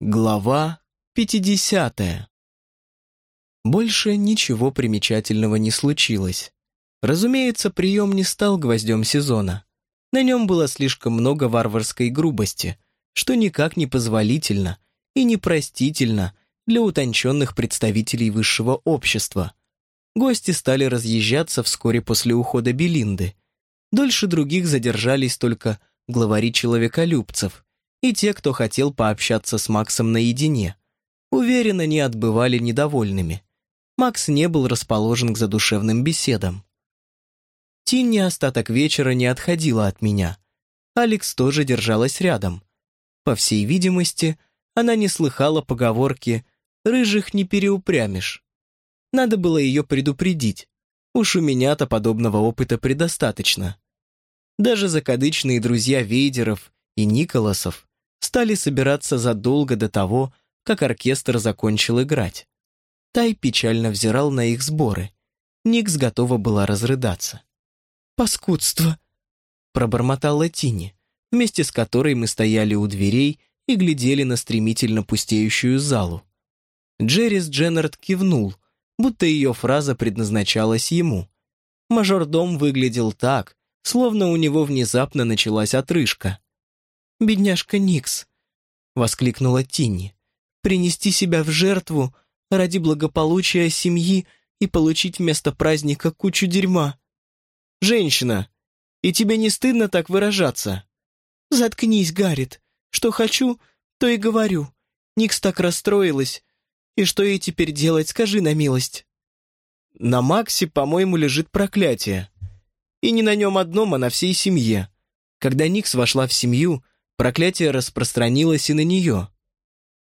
Глава 50. Больше ничего примечательного не случилось. Разумеется, прием не стал гвоздем сезона. На нем было слишком много варварской грубости, что никак не позволительно и непростительно для утонченных представителей высшего общества. Гости стали разъезжаться вскоре после ухода Белинды. Дольше других задержались только главари человеколюбцев – и те, кто хотел пообщаться с Максом наедине. Уверенно не отбывали недовольными. Макс не был расположен к задушевным беседам. Тинни остаток вечера не отходила от меня. Алекс тоже держалась рядом. По всей видимости, она не слыхала поговорки «рыжих не переупрямишь». Надо было ее предупредить. Уж у меня-то подобного опыта предостаточно. Даже закадычные друзья Вейдеров и Николасов стали собираться задолго до того, как оркестр закончил играть. Тай печально взирал на их сборы. Никс готова была разрыдаться. «Паскудство!» — пробормотала Тини, вместе с которой мы стояли у дверей и глядели на стремительно пустеющую залу. Джеррис Дженнард кивнул, будто ее фраза предназначалась ему. Мажордом выглядел так, словно у него внезапно началась отрыжка бедняжка Никс!» — воскликнула Тинни. «Принести себя в жертву ради благополучия семьи и получить вместо праздника кучу дерьма». «Женщина, и тебе не стыдно так выражаться?» «Заткнись, Гаррит. Что хочу, то и говорю. Никс так расстроилась. И что ей теперь делать, скажи на милость». «На Максе, по-моему, лежит проклятие. И не на нем одном, а на всей семье. Когда Никс вошла в семью, проклятие распространилось и на нее.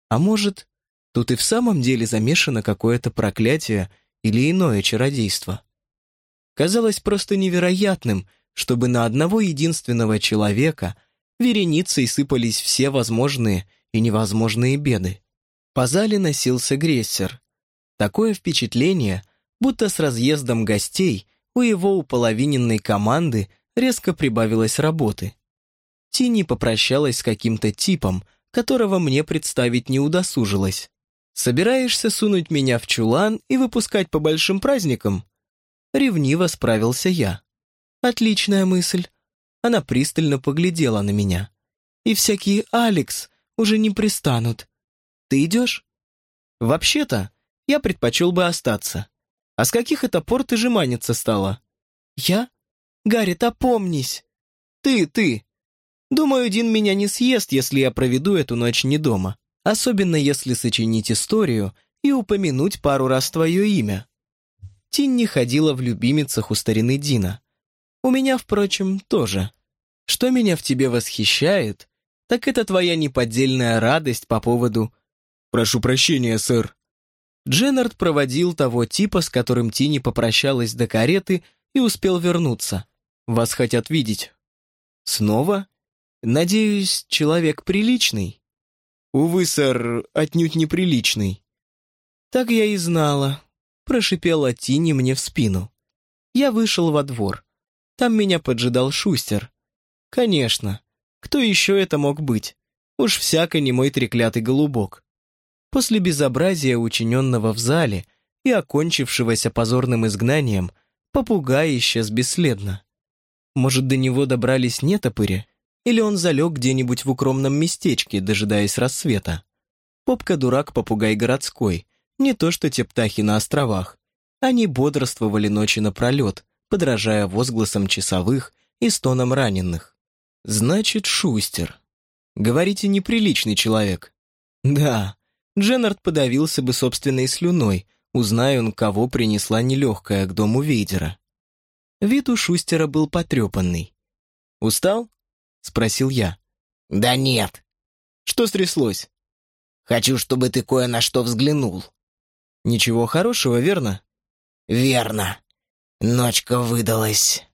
А может, тут и в самом деле замешано какое-то проклятие или иное чародейство? Казалось просто невероятным, чтобы на одного единственного человека вереницей сыпались все возможные и невозможные беды. По зале носился грессер. Такое впечатление, будто с разъездом гостей у его уполовиненной команды резко прибавилось работы. Тини попрощалась с каким-то типом, которого мне представить не удосужилась. «Собираешься сунуть меня в чулан и выпускать по большим праздникам?» Ревниво справился я. «Отличная мысль». Она пристально поглядела на меня. «И всякие Алекс уже не пристанут. Ты идешь?» «Вообще-то, я предпочел бы остаться. А с каких это пор ты жеманиться стала?» «Я? Гарри, опомнись!» «Ты, ты! Думаю, Дин меня не съест, если я проведу эту ночь не дома. Особенно если сочинить историю и упомянуть пару раз твое имя. Тинни ходила в любимицах у старины Дина. У меня, впрочем, тоже. Что меня в тебе восхищает, так это твоя неподдельная радость по поводу... Прошу прощения, сэр. Дженнард проводил того типа, с которым Тинни попрощалась до кареты и успел вернуться. Вас хотят видеть. Снова? Надеюсь, человек приличный? Увы, сэр, отнюдь неприличный. Так я и знала, прошипела Тини мне в спину. Я вышел во двор. Там меня поджидал Шустер. Конечно, кто еще это мог быть? Уж всяко не мой треклятый голубок. После безобразия, учиненного в зале и окончившегося позорным изгнанием, попугай исчез бесследно. Может, до него добрались нетопыри? Или он залег где-нибудь в укромном местечке, дожидаясь рассвета. Попка-дурак попугай городской, не то что те птахи на островах. Они бодрствовали ночи напролет, подражая возгласам часовых и стонам раненых. Значит, Шустер. Говорите, неприличный человек. Да, Дженнард подавился бы собственной слюной, узная он, кого принесла нелегкая к дому Вейдера. Вид у Шустера был потрепанный. «Устал?» — спросил я. «Да нет». «Что стряслось?» «Хочу, чтобы ты кое на что взглянул». «Ничего хорошего, верно?» «Верно. Ночка выдалась».